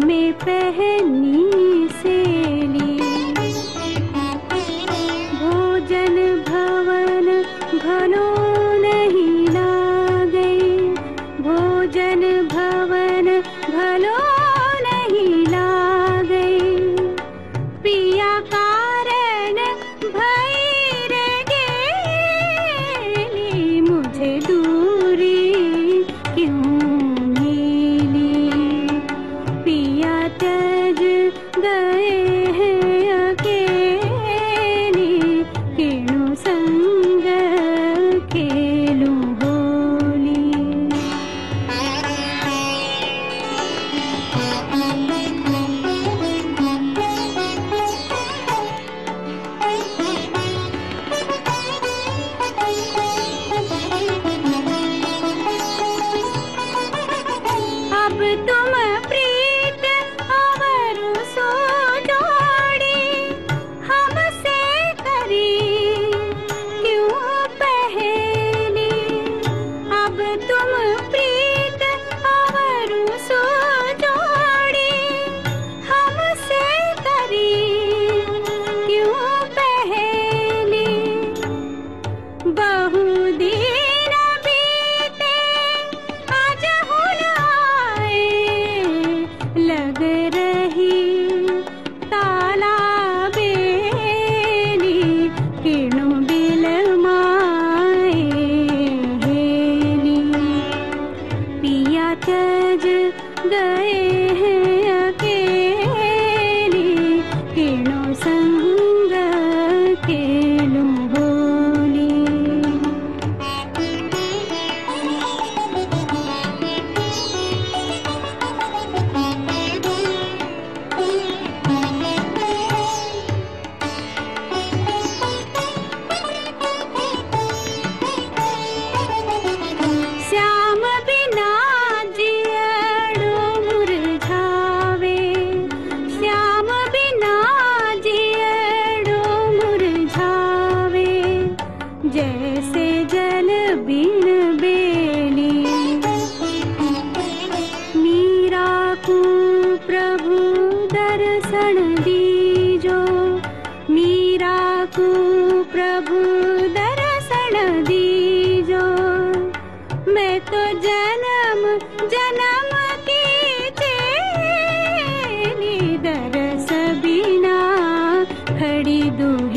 में पहनी से राम प्रिय सण दीजो मीरा को प्रभु दर्शन दीजो मैं तो जन्म जन्म के चेनी दरस बिना खड़ी दूर